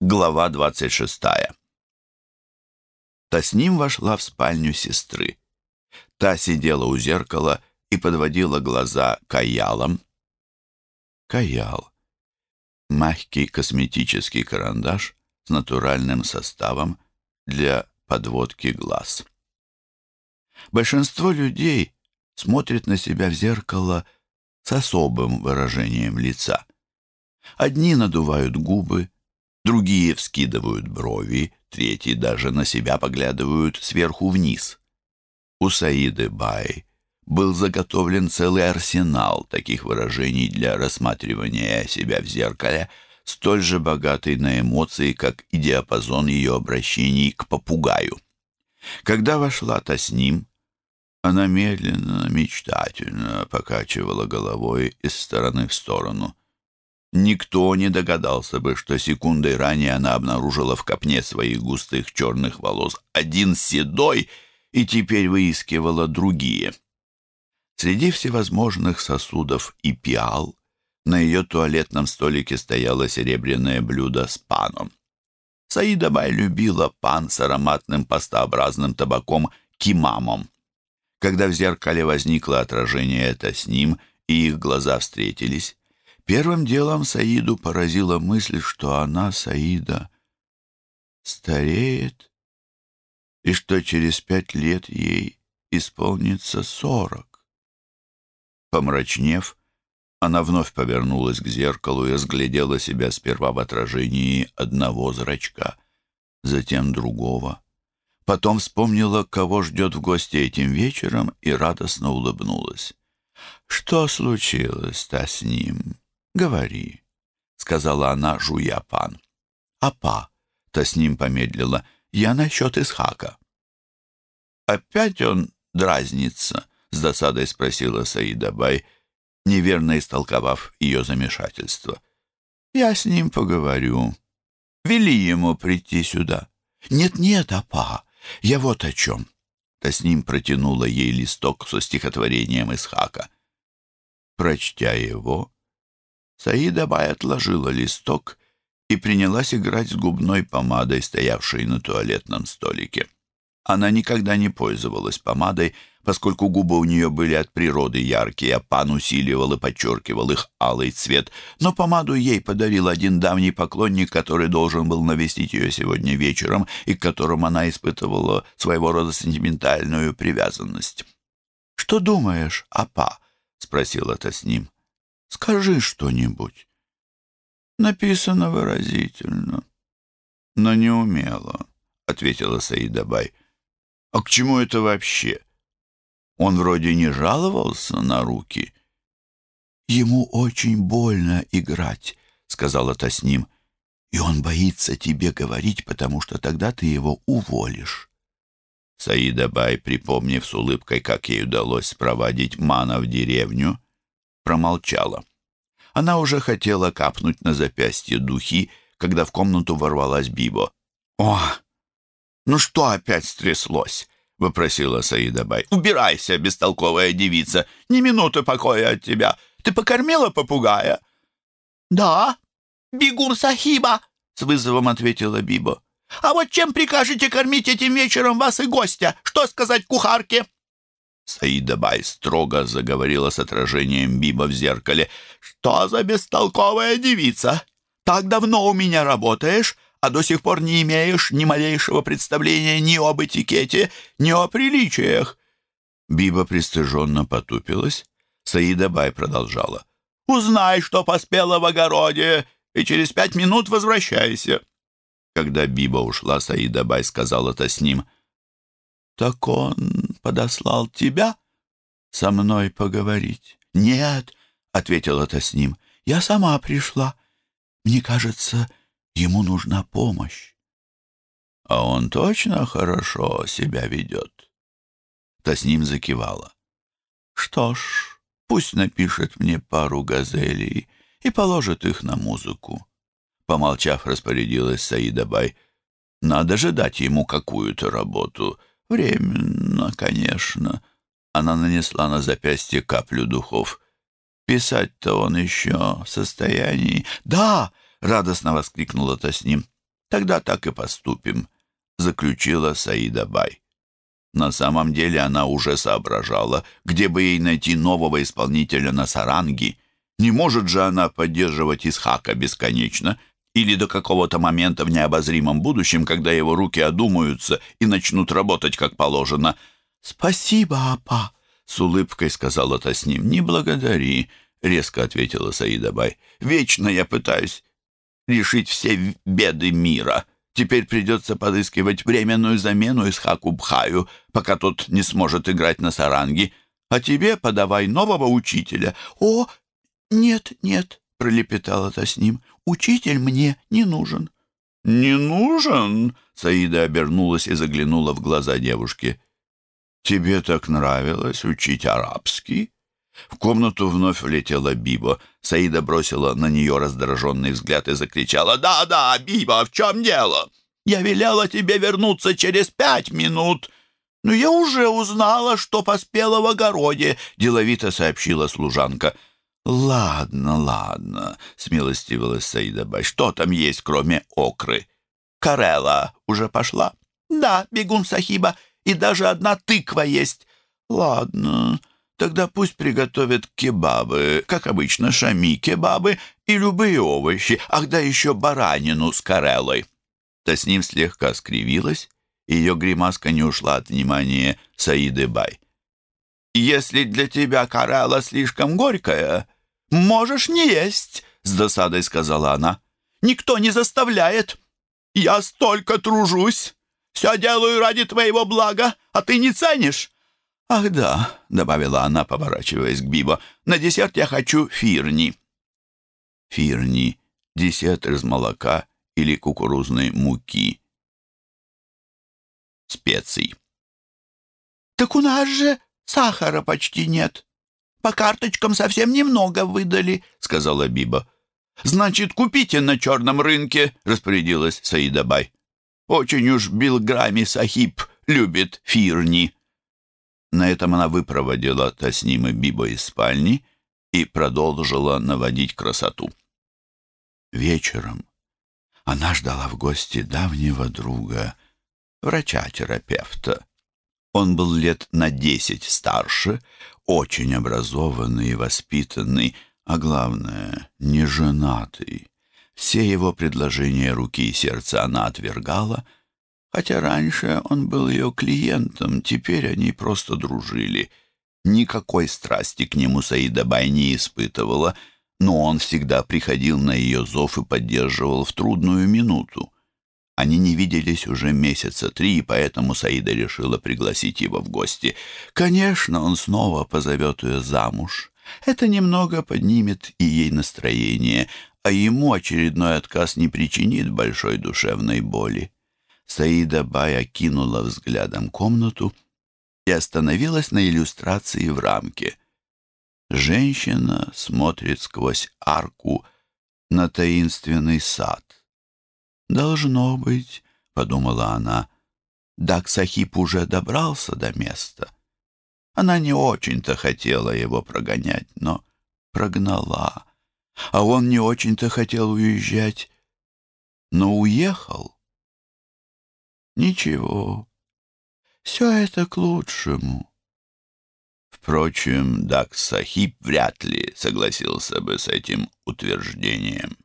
Глава 26. Тасним вошла в спальню сестры. Та сидела у зеркала и подводила глаза каялом. Каял. Мягкий косметический карандаш с натуральным составом для подводки глаз. Большинство людей смотрит на себя в зеркало с особым выражением лица. Одни надувают губы, Другие вскидывают брови, третьи даже на себя поглядывают сверху вниз. У Саиды Бай был заготовлен целый арсенал таких выражений для рассматривания себя в зеркале, столь же богатый на эмоции, как и диапазон ее обращений к попугаю. Когда вошла-то с ним, она медленно, мечтательно покачивала головой из стороны в сторону. Никто не догадался бы, что секундой ранее она обнаружила в копне своих густых черных волос один седой и теперь выискивала другие. Среди всевозможных сосудов и пиал на ее туалетном столике стояло серебряное блюдо с паном. Саида Бай любила пан с ароматным пастообразным табаком кимамом. Когда в зеркале возникло отражение это с ним, и их глаза встретились, Первым делом Саиду поразила мысль, что она, Саида, стареет, и что через пять лет ей исполнится сорок. Помрачнев, она вновь повернулась к зеркалу и разглядела себя сперва в отражении одного зрачка, затем другого. Потом вспомнила, кого ждет в гости этим вечером, и радостно улыбнулась. Что случилось-то с ним? «Говори», — сказала она, жуя пан. «Апа», — то с ним помедлила, — «я насчет Исхака». «Опять он дразнится?» — с досадой спросила Саида Бай, неверно истолковав ее замешательство. «Я с ним поговорю. Вели ему прийти сюда». «Нет-нет, апа, я вот о чем». То с ним протянула ей листок со стихотворением Исхака. Прочтя его, Саида Бай отложила листок и принялась играть с губной помадой, стоявшей на туалетном столике. Она никогда не пользовалась помадой, поскольку губы у нее были от природы яркие, а пан усиливал и подчеркивал их алый цвет. Но помаду ей подарил один давний поклонник, который должен был навестить ее сегодня вечером и к которому она испытывала своего рода сентиментальную привязанность. «Что думаешь, апа?» — спросила та с ним. Скажи что-нибудь. Написано выразительно, но не умело, ответила Саидабай. А к чему это вообще? Он вроде не жаловался на руки. Ему очень больно играть, сказала та с ним, и он боится тебе говорить, потому что тогда ты его уволишь. Саида Бай, припомнив с улыбкой, как ей удалось спроводить Мана в деревню, промолчала. Она уже хотела капнуть на запястье духи, когда в комнату ворвалась Бибо. «О, ну что опять стряслось?» — вопросила Саида Бай. «Убирайся, бестолковая девица! Ни минуты покоя от тебя! Ты покормила попугая?» «Да, Бигур Сахиба!» — с вызовом ответила Бибо. «А вот чем прикажете кормить этим вечером вас и гостя? Что сказать кухарке?» Саида Бай строго заговорила с отражением Биба в зеркале. «Что за бестолковая девица? Так давно у меня работаешь, а до сих пор не имеешь ни малейшего представления ни об этикете, ни о приличиях». Биба пристыженно потупилась. Саида Бай продолжала. «Узнай, что поспела в огороде, и через пять минут возвращайся». Когда Биба ушла, Саида Бай сказала это с ним. «Так он подослал тебя со мной поговорить?» «Нет», — ответила та с ним, — «я сама пришла. Мне кажется, ему нужна помощь». «А он точно хорошо себя ведет?» Та с ним закивала. «Что ж, пусть напишет мне пару газелей и положит их на музыку». Помолчав, распорядилась Саида Бай. «Надо же дать ему какую-то работу». Временно, конечно. Она нанесла на запястье каплю духов. Писать-то он еще в состоянии. Да! радостно воскликнула-то с ним. Тогда так и поступим, заключила Саида Бай. На самом деле она уже соображала, где бы ей найти нового исполнителя на саранги. Не может же она поддерживать Исхака бесконечно, или до какого-то момента в необозримом будущем, когда его руки одумаются и начнут работать как положено. «Спасибо, апа!» — с улыбкой сказала та с ним. «Не благодари», — резко ответила Саида Бай. «Вечно я пытаюсь решить все беды мира. Теперь придется подыскивать временную замену Исхаку Бхаю, пока тот не сможет играть на саранге. А тебе подавай нового учителя». «О, нет, нет!» — пролепетала та с ним. Учитель мне не нужен». «Не нужен?» — Саида обернулась и заглянула в глаза девушки. «Тебе так нравилось учить арабский?» В комнату вновь влетела Биба. Саида бросила на нее раздраженный взгляд и закричала «Да-да, Биба, в чем дело? Я велела тебе вернуться через пять минут!» «Но я уже узнала, что поспела в огороде», — деловито сообщила служанка. «Ладно, ладно», — смилостивилась Саидаба. «Что там есть, кроме окры? Карела уже пошла?» «Да, бегун Сахиба, и даже одна тыква есть». «Ладно, тогда пусть приготовят кебабы, как обычно, шами-кебабы и любые овощи, ах да еще баранину с карелой». Та с ним слегка скривилась, ее гримаска не ушла от внимания Саиды Бай. «Если для тебя карела слишком горькая, «Можешь не есть», — с досадой сказала она. «Никто не заставляет. Я столько тружусь. Все делаю ради твоего блага, а ты не ценишь». «Ах да», — добавила она, поворачиваясь к Бибо, «на десерт я хочу фирни». Фирни — десерт из молока или кукурузной муки. Специй. «Так у нас же сахара почти нет», по карточкам совсем немного выдали», — сказала Биба. «Значит, купите на черном рынке», — распорядилась Саида Бай. «Очень уж Билграми Сахиб любит фирни». На этом она выпроводила Тасним и Биба из спальни и продолжила наводить красоту. Вечером она ждала в гости давнего друга, врача-терапевта. Он был лет на десять старше, очень образованный и воспитанный, а главное, не женатый. Все его предложения руки и сердца она отвергала, хотя раньше он был ее клиентом, теперь они просто дружили. Никакой страсти к нему Саида Бай не испытывала, но он всегда приходил на ее зов и поддерживал в трудную минуту. Они не виделись уже месяца три, и поэтому Саида решила пригласить его в гости. Конечно, он снова позовет ее замуж. Это немного поднимет и ей настроение, а ему очередной отказ не причинит большой душевной боли. Саида Бая кинула взглядом комнату и остановилась на иллюстрации в рамке. Женщина смотрит сквозь арку на таинственный сад. «Должно быть», — подумала она, — Дак-Сахиб уже добрался до места. Она не очень-то хотела его прогонять, но прогнала. А он не очень-то хотел уезжать, но уехал. Ничего, все это к лучшему. Впрочем, Дак-Сахиб вряд ли согласился бы с этим утверждением.